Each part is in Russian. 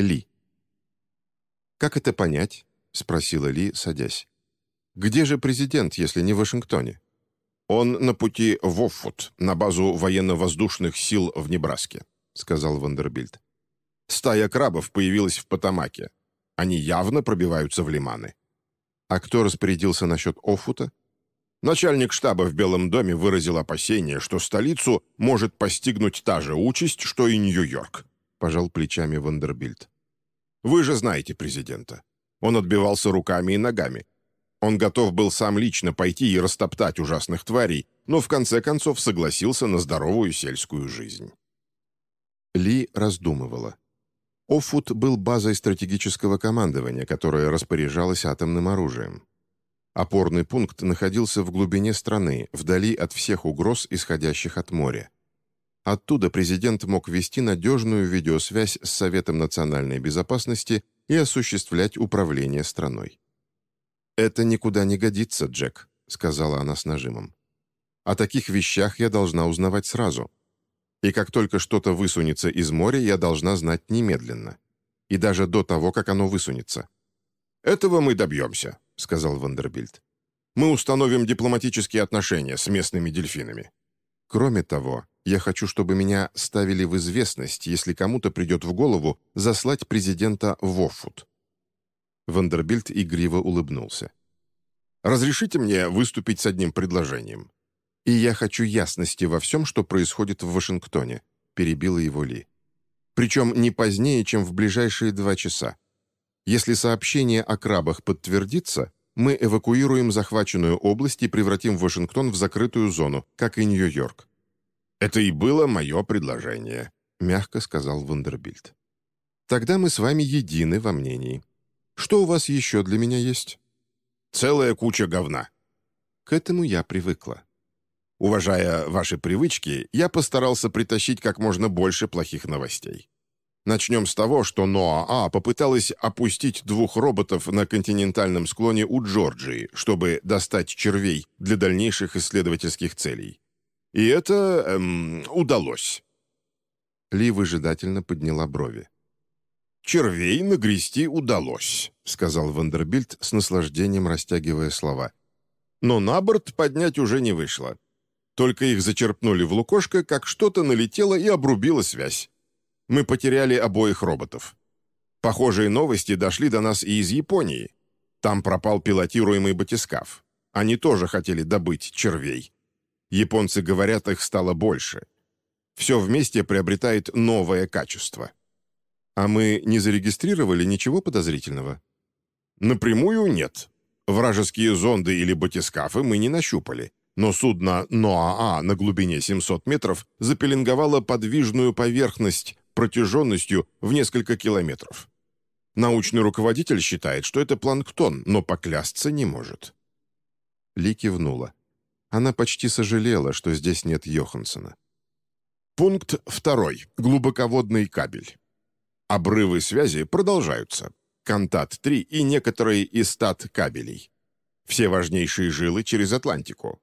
Ли. «Как это понять?» — спросила Ли, садясь. «Где же президент, если не в Вашингтоне?» «Он на пути в Оффут, на базу военно-воздушных сил в Небраске», — сказал Вандербильд. «Стая крабов появилась в Потамаке. Они явно пробиваются в лиманы». «А кто распорядился насчет Оффута?» Начальник штаба в Белом доме выразил опасение, что столицу может постигнуть та же участь, что и Нью-Йорк», — пожал плечами Вандербильд. «Вы же знаете президента. Он отбивался руками и ногами. Он готов был сам лично пойти и растоптать ужасных тварей, но в конце концов согласился на здоровую сельскую жизнь». Ли раздумывала. Офут был базой стратегического командования, которое распоряжалось атомным оружием. Опорный пункт находился в глубине страны, вдали от всех угроз, исходящих от моря. Оттуда президент мог вести надежную видеосвязь с Советом национальной безопасности и осуществлять управление страной. «Это никуда не годится, Джек», — сказала она с нажимом. «О таких вещах я должна узнавать сразу. И как только что-то высунется из моря, я должна знать немедленно. И даже до того, как оно высунется». «Этого мы добьемся», — сказал Вандербильд. «Мы установим дипломатические отношения с местными дельфинами». «Кроме того, я хочу, чтобы меня ставили в известность, если кому-то придет в голову заслать президента в Оффут». Вандербильд игриво улыбнулся. «Разрешите мне выступить с одним предложением?» «И я хочу ясности во всем, что происходит в Вашингтоне», — перебила его Ли. «Причем не позднее, чем в ближайшие два часа. Если сообщение о крабах подтвердится, мы эвакуируем захваченную область и превратим Вашингтон в закрытую зону, как и Нью-Йорк». «Это и было мое предложение», — мягко сказал Вандербильд. «Тогда мы с вами едины во мнении. Что у вас еще для меня есть?» «Целая куча говна». К этому я привыкла. Уважая ваши привычки, я постарался притащить как можно больше плохих новостей. Начнем с того, что Ноа-А попыталась опустить двух роботов на континентальном склоне у Джорджии, чтобы достать червей для дальнейших исследовательских целей. И это эм, удалось. Ли выжидательно подняла брови. «Червей нагрести удалось», — сказал Вандербильд с наслаждением растягивая слова. «Но на борт поднять уже не вышло. Только их зачерпнули в лукошко, как что-то налетело и обрубило связь. Мы потеряли обоих роботов. Похожие новости дошли до нас и из Японии. Там пропал пилотируемый батискаф. Они тоже хотели добыть червей. Японцы говорят, их стало больше. Все вместе приобретает новое качество. А мы не зарегистрировали ничего подозрительного? Напрямую нет. Вражеские зонды или батискафы мы не нащупали но судно Ноаа на глубине 700 метров запеленговало подвижную поверхность протяженностью в несколько километров. Научный руководитель считает, что это планктон, но поклясться не может. Ли кивнула. Она почти сожалела, что здесь нет Йоханссона. Пункт второй. Глубоководный кабель. Обрывы связи продолжаются. Контат-3 и некоторые из стат кабелей. Все важнейшие жилы через Атлантику.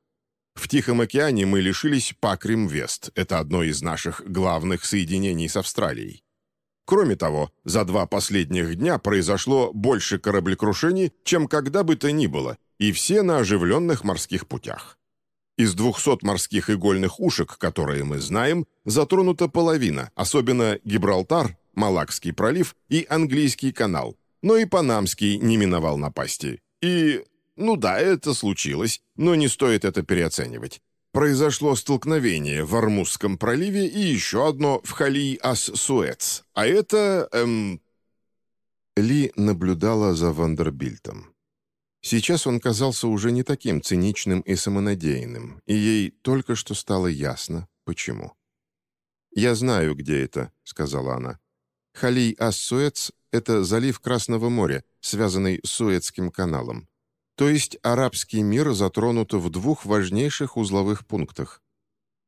В Тихом океане мы лишились Пакрим-Вест, это одно из наших главных соединений с Австралией. Кроме того, за два последних дня произошло больше кораблекрушений, чем когда бы то ни было, и все на оживленных морских путях. Из 200 морских игольных ушек, которые мы знаем, затронута половина, особенно Гибралтар, Малакский пролив и Английский канал, но и Панамский не миновал напасти. И ну да, это случилось, но не стоит это переоценивать. Произошло столкновение в Армузском проливе и еще одно в Халий-Ас-Суэц. А это... Эм... Ли наблюдала за Вандербильтом. Сейчас он казался уже не таким циничным и самонадеянным, и ей только что стало ясно, почему. «Я знаю, где это», — сказала она. «Халий-Ас-Суэц — это залив Красного моря, связанный с Суэцким каналом. То есть арабский мир затронут в двух важнейших узловых пунктах.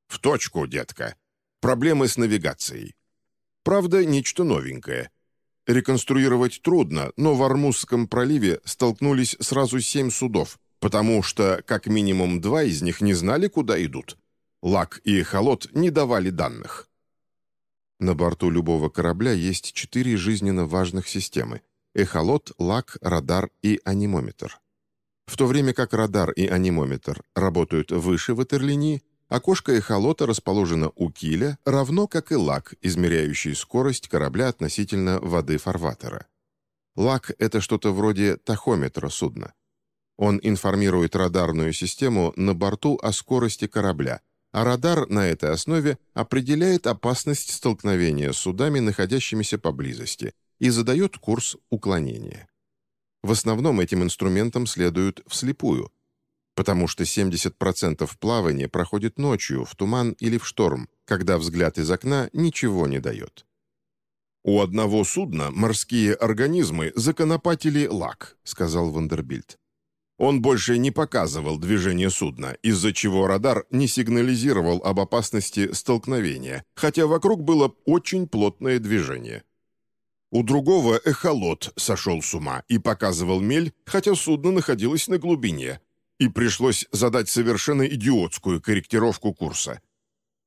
В точку, детка. Проблемы с навигацией. Правда, нечто новенькое. Реконструировать трудно, но в Армузском проливе столкнулись сразу семь судов, потому что как минимум два из них не знали, куда идут. Лак и Холод не давали данных. На борту любого корабля есть четыре жизненно важных системы – эхолот, лак, радар и анимометр. В то время как радар и анимометр работают выше ватерлинии, окошко эхолота расположено у киля, равно как и лак, измеряющий скорость корабля относительно воды фарватера. Лак – это что-то вроде тахометра судна. Он информирует радарную систему на борту о скорости корабля, а радар на этой основе определяет опасность столкновения с судами, находящимися поблизости, и задает курс уклонения. В основном этим инструментом следуют вслепую, потому что 70% плавания проходит ночью, в туман или в шторм, когда взгляд из окна ничего не дает. «У одного судна морские организмы законопатили лак», — сказал Вандербильд. Он больше не показывал движение судна, из-за чего радар не сигнализировал об опасности столкновения, хотя вокруг было очень плотное движение. У другого эхолот сошел с ума и показывал мель, хотя судно находилось на глубине, и пришлось задать совершенно идиотскую корректировку курса.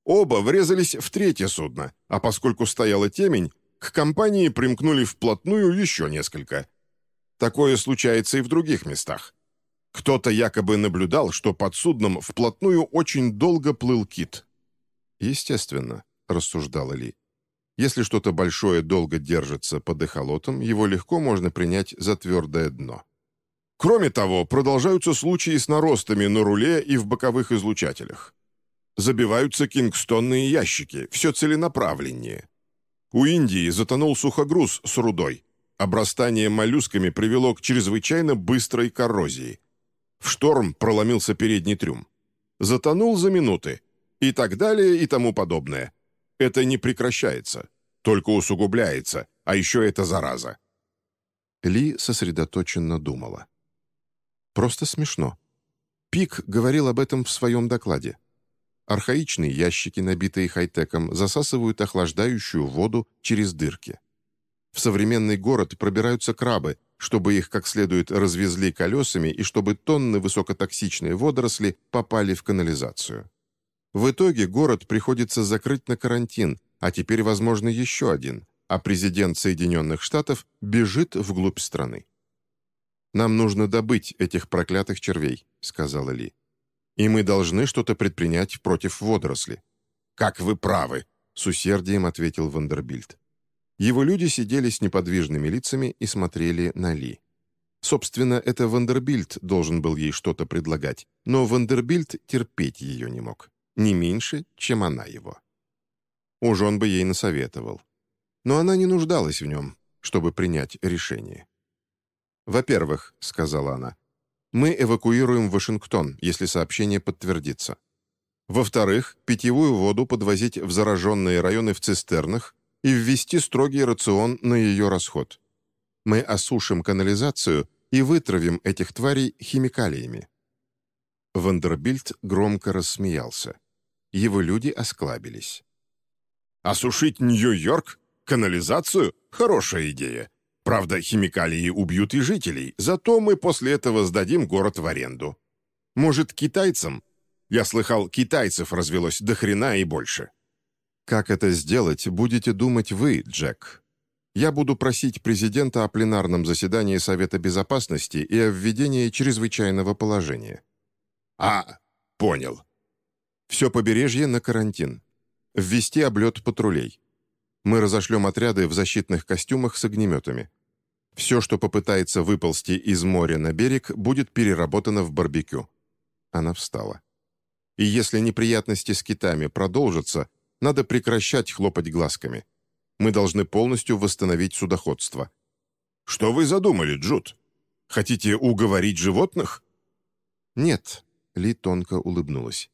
Оба врезались в третье судно, а поскольку стояла темень, к компании примкнули вплотную еще несколько. Такое случается и в других местах. Кто-то якобы наблюдал, что под судном вплотную очень долго плыл кит. «Естественно», — рассуждала Ли. «Если что-то большое долго держится под эхолотом, его легко можно принять за твердое дно». Кроме того, продолжаются случаи с наростами на руле и в боковых излучателях. Забиваются кингстонные ящики, все целенаправленнее. У Индии затонул сухогруз с рудой. Обрастание моллюсками привело к чрезвычайно быстрой коррозии. В шторм проломился передний трюм. Затонул за минуты. И так далее, и тому подобное. Это не прекращается, только усугубляется, а еще это зараза. Ли сосредоточенно думала. Просто смешно. Пик говорил об этом в своем докладе. Архаичные ящики, набитые хай-теком, засасывают охлаждающую воду через дырки. В современный город пробираются крабы, чтобы их как следует развезли колесами и чтобы тонны высокотоксичной водоросли попали в канализацию. В итоге город приходится закрыть на карантин, а теперь, возможно, еще один, а президент Соединенных Штатов бежит вглубь страны. «Нам нужно добыть этих проклятых червей», — сказала Ли. «И мы должны что-то предпринять против водоросли». «Как вы правы», — с усердием ответил Вандербильд. Его люди сидели с неподвижными лицами и смотрели на Ли. Собственно, это Вандербильд должен был ей что-то предлагать, но Вандербильд терпеть ее не мог. Не меньше, чем она его. Уж он бы ей насоветовал. Но она не нуждалась в нем, чтобы принять решение. «Во-первых», — сказала она, — «мы эвакуируем Вашингтон, если сообщение подтвердится. Во-вторых, питьевую воду подвозить в зараженные районы в цистернах и ввести строгий рацион на ее расход. Мы осушим канализацию и вытравим этих тварей химикалиями». Вандербильд громко рассмеялся. Его люди осклабились. «Осушить Нью-Йорк? Канализацию? Хорошая идея. Правда, химикалии убьют и жителей, зато мы после этого сдадим город в аренду. Может, китайцам? Я слыхал, китайцев развелось до хрена и больше». Как это сделать, будете думать вы, Джек. Я буду просить президента о пленарном заседании Совета Безопасности и о введении чрезвычайного положения. А, понял. Все побережье на карантин. Ввести облет патрулей. Мы разошлем отряды в защитных костюмах с огнеметами. Все, что попытается выползти из моря на берег, будет переработано в барбекю. Она встала. И если неприятности с китами продолжатся, надо прекращать хлопать глазками. Мы должны полностью восстановить судоходство». «Что вы задумали, Джуд? Хотите уговорить животных?» «Нет», — Ли тонко улыбнулась.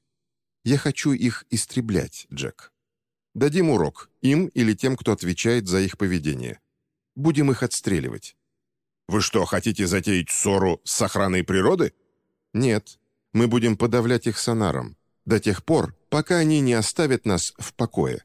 «Я хочу их истреблять, Джек. Дадим урок, им или тем, кто отвечает за их поведение. Будем их отстреливать». «Вы что, хотите затеять ссору с охраной природы?» «Нет. Мы будем подавлять их сонаром до тех пор, пока они не оставят нас в покое.